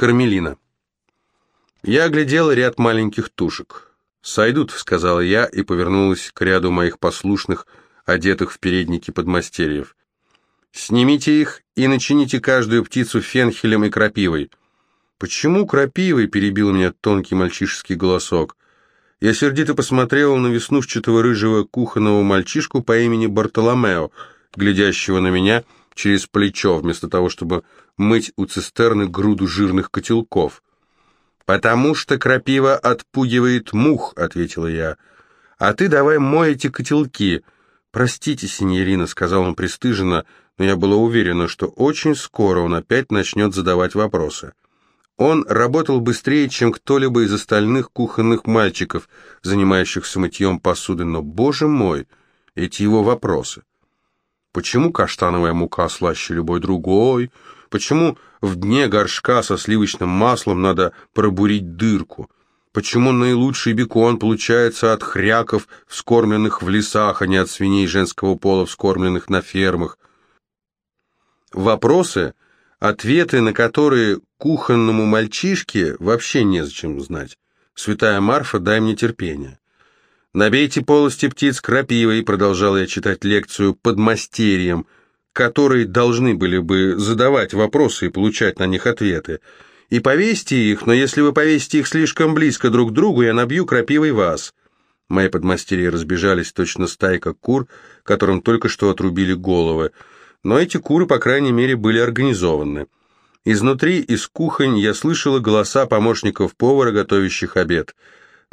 Кармелина. Я оглядел ряд маленьких тушек. «Сойдут», — сказала я и повернулась к ряду моих послушных, одетых в передники подмастерьев. «Снимите их и начините каждую птицу фенхелем и крапивой». «Почему крапивой?» — перебил меня тонкий мальчишеский голосок. Я сердито посмотрел на веснушчатого рыжего кухонного мальчишку по имени Бартоломео, глядящего на меня через плечо, вместо того, чтобы мыть у цистерны груду жирных котелков. «Потому что крапива отпугивает мух», — ответила я. «А ты давай мой эти котелки». «Простите, синьорина», — сказал он пристыженно, но я была уверена, что очень скоро он опять начнет задавать вопросы. Он работал быстрее, чем кто-либо из остальных кухонных мальчиков, занимающихся мытьем посуды, но, боже мой, эти его вопросы. Почему каштановая мука слаще любой другой? Почему в дне горшка со сливочным маслом надо пробурить дырку? Почему наилучший бекон получается от хряков, вскормленных в лесах, а не от свиней женского пола, вскормленных на фермах? Вопросы, ответы на которые кухонному мальчишке вообще незачем знать. Святая Марфа, дай мне терпение. «Набейте полости птиц крапивой», — продолжал я читать лекцию под мастерьем, которые должны были бы задавать вопросы и получать на них ответы. «И повесьте их, но если вы повесите их слишком близко друг к другу, я набью крапивой вас». Мои подмастерья разбежались точно стайка кур, которым только что отрубили головы. Но эти куры, по крайней мере, были организованы. Изнутри, из кухонь, я слышала голоса помощников повара, готовящих обед.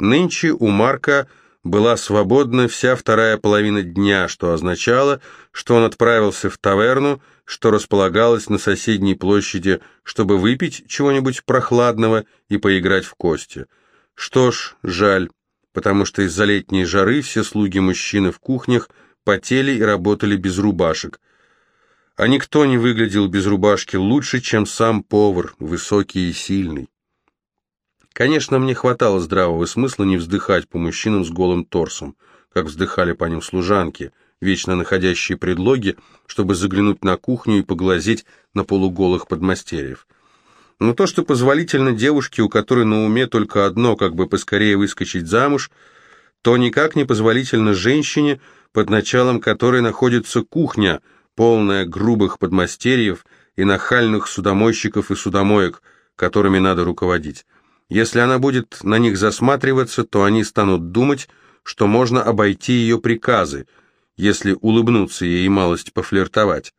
Нынче у Марка была свободна вся вторая половина дня, что означало, что он отправился в таверну, что располагалась на соседней площади, чтобы выпить чего-нибудь прохладного и поиграть в кости. Что ж, жаль, потому что из-за летней жары все слуги-мужчины в кухнях потели и работали без рубашек. А никто не выглядел без рубашки лучше, чем сам повар, высокий и сильный. Конечно, мне хватало здравого смысла не вздыхать по мужчинам с голым торсом, как вздыхали по ним служанки, вечно находящие предлоги, чтобы заглянуть на кухню и поглазеть на полуголых подмастерьев. Но то, что позволительно девушке, у которой на уме только одно, как бы поскорее выскочить замуж, то никак не позволительно женщине, под началом которой находится кухня, полная грубых подмастерьев и нахальных судомойщиков и судомоек, которыми надо руководить. Если она будет на них засматриваться, то они станут думать, что можно обойти ее приказы, если улыбнуться ей и малость пофлиртовать.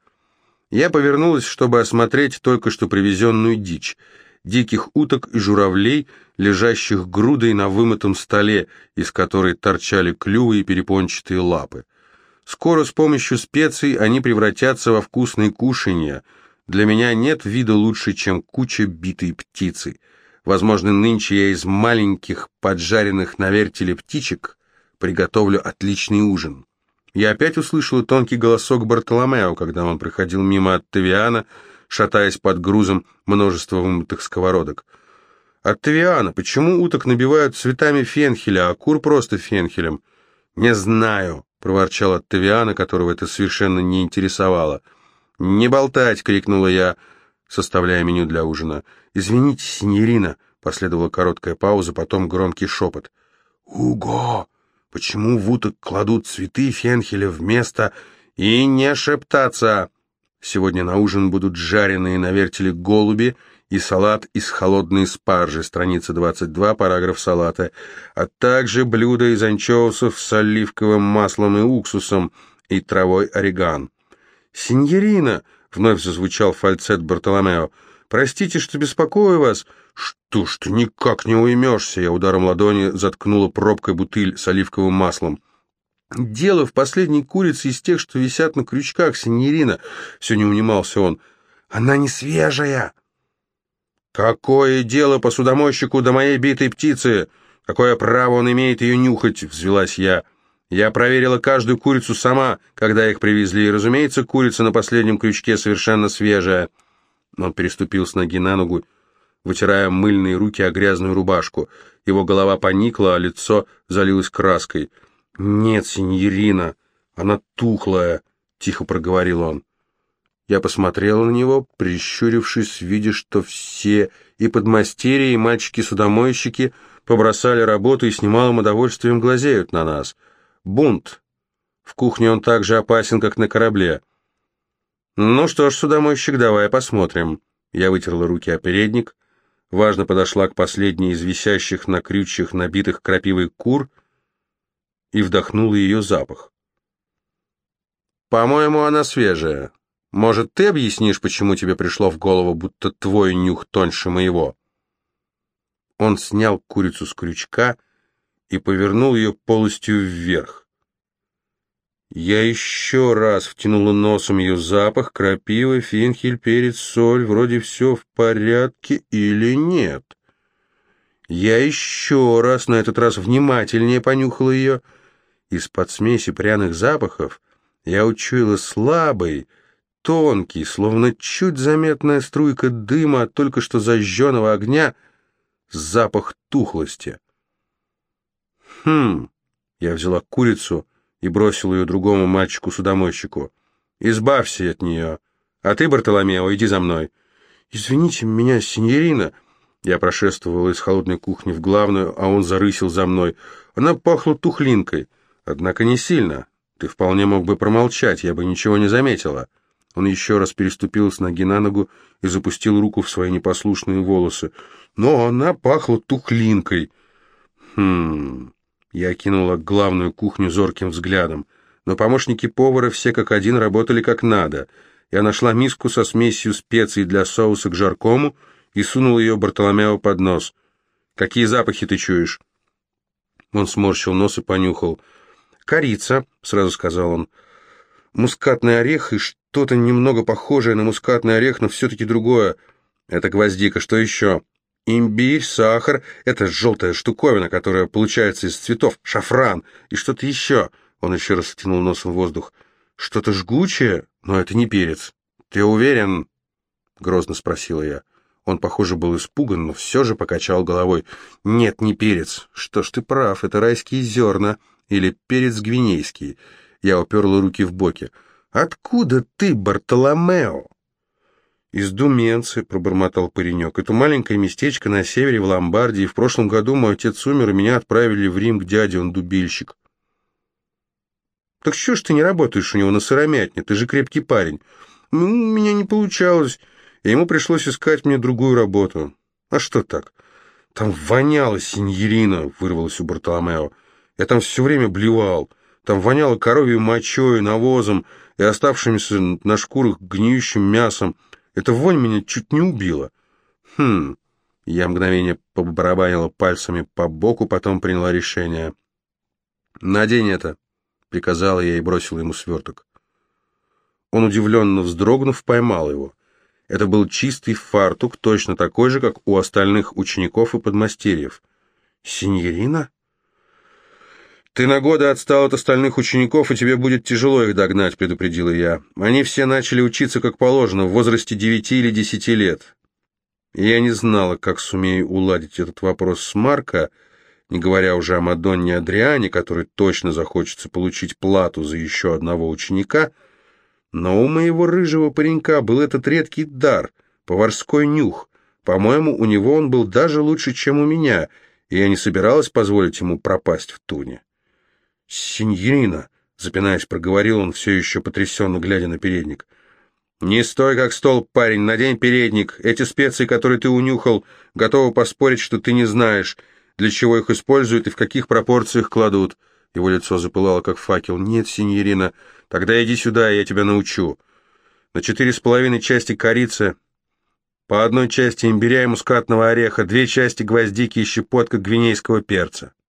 Я повернулась, чтобы осмотреть только что привезенную дичь, диких уток и журавлей, лежащих грудой на вымытом столе, из которой торчали клювы и перепончатые лапы. Скоро с помощью специй они превратятся во вкусные кушанья. Для меня нет вида лучше, чем куча битой птицы — Возможно, нынче я из маленьких, поджаренных на вертеле птичек приготовлю отличный ужин. Я опять услышал тонкий голосок Бартоломео, когда он проходил мимо Оттавиана, шатаясь под грузом множества вымытых сковородок. «Оттавиана, почему уток набивают цветами фенхеля, а кур просто фенхелем?» «Не знаю», — проворчал Оттавиана, которого это совершенно не интересовало. «Не болтать!» — крикнула я, составляя меню для ужина. «Извините, синьорина», — последовала короткая пауза, потом громкий шепот. «Уго! Почему в уток кладут цветы фенхеля вместо...» «И не шептаться!» Сегодня на ужин будут жареные на вертеле голуби и салат из холодной спаржи, страница 22, параграф салата, а также блюдо из анчоусов с оливковым маслом и уксусом и травой ореган. «Синьорина!» — вновь зазвучал фальцет Бартоломео — Простите, что беспокою вас. Что ж ты никак не уймешься? Я ударом ладони заткнула пробкой бутыль с оливковым маслом. Дело в последней курице из тех, что висят на крючках, синьорина. Все не унимался он. Она не свежая. Какое дело посудомойщику до моей битой птицы? Какое право он имеет ее нюхать? Взвелась я. Я проверила каждую курицу сама, когда их привезли, и, разумеется, курица на последнем крючке совершенно свежая. Он переступил с ноги на ногу, вытирая мыльные руки о грязную рубашку. Его голова поникла, а лицо залилось краской. «Нет, синьорина, она тухлая», — тихо проговорил он. Я посмотрела на него, прищурившись, видя, что все, и подмастерья, и мальчики-судомойщики, побросали работу и с немалым удовольствием глазеют на нас. Бунт. В кухне он так же опасен, как на корабле. Ну что ж, судомойщик, давай посмотрим. Я вытерла руки о передник, важно подошла к последней из висящих на крючьях, набитых крапивой кур, и вдохнула ее запах. «По-моему, она свежая. Может, ты объяснишь, почему тебе пришло в голову, будто твой нюх тоньше моего?» Он снял курицу с крючка и повернул ее полностью вверх. Я еще раз втянула носом ее запах, крапива, фенхель, перец, соль, вроде все в порядке или нет. Я еще раз, на этот раз внимательнее понюхала ее. Из-под смеси пряных запахов я учуяла слабый, тонкий, словно чуть заметная струйка дыма от только что зажженного огня, запах тухлости. Хм, я взяла курицу и бросила ее другому мальчику-судомойщику. «Избавься от нее. А ты, Бартоломео, иди за мной». «Извините меня, синьорина». Я прошествовала из холодной кухни в главную, а он зарысил за мной. Она пахла тухлинкой, однако не сильно. Ты вполне мог бы промолчать, я бы ничего не заметила. Он еще раз переступил с ноги на ногу и запустил руку в свои непослушные волосы. Но она пахла тухлинкой. Хм... Я окинула главную кухню зорким взглядом. Но помощники повара все как один работали как надо. Я нашла миску со смесью специй для соуса к жаркому и сунула ее Бартоломео под нос. «Какие запахи ты чуешь?» Он сморщил нос и понюхал. «Корица», — сразу сказал он. «Мускатный орех и что-то немного похожее на мускатный орех, но все-таки другое. Это гвоздика. Что еще?» Имбирь, сахар — это желтая штуковина, которая получается из цветов, шафран и что-то еще. Он еще раз втянул носом воздух. Что-то жгучее, но это не перец. Ты уверен? Грозно спросила я. Он, похоже, был испуган, но все же покачал головой. Нет, не перец. Что ж, ты прав, это райские зерна или перец гвинейский. Я уперла руки в боки. Откуда ты, Бартоломео? «Из Думенцы», — пробормотал паренек. «Это маленькое местечко на севере, в Ломбардии. В прошлом году мой отец умер, и меня отправили в Рим к дяде, он дубильщик». «Так что ж ты не работаешь у него на сыромятне? Ты же крепкий парень». «Ну, у меня не получалось, и ему пришлось искать мне другую работу». «А что так?» «Там воняло, синьорина», — вырвалось у Бартоломео. «Я там все время блевал. Там воняло коровьей мочой, навозом и оставшимся на шкурах гниющим мясом». Эта вонь меня чуть не убила. Хм. Я мгновение побарабанила пальцами по боку, потом приняла решение. «Надень это», — приказала я и бросила ему сверток. Он, удивленно вздрогнув, поймал его. Это был чистый фартук, точно такой же, как у остальных учеников и подмастерьев. «Синьорина?» «Ты на годы отстал от остальных учеников, и тебе будет тяжело их догнать», — предупредила я. «Они все начали учиться как положено, в возрасте девяти или десяти лет». я не знала, как сумею уладить этот вопрос с Марко, не говоря уже о Мадонне Адриане, который точно захочется получить плату за еще одного ученика, но у моего рыжего паренька был этот редкий дар, поварской нюх. По-моему, у него он был даже лучше, чем у меня, и я не собиралась позволить ему пропасть в туне. «Синьорина», — запинаясь, проговорил он, все еще потрясенно глядя на передник. «Не стой, как стол, парень, надень передник. Эти специи, которые ты унюхал, готовы поспорить, что ты не знаешь, для чего их используют и в каких пропорциях кладут». Его лицо запылало, как факел. «Нет, синьорина, тогда иди сюда, я тебя научу. На четыре с половиной части корицы, по одной части имбиря и мускатного ореха, две части гвоздики и щепотка гвинейского перца.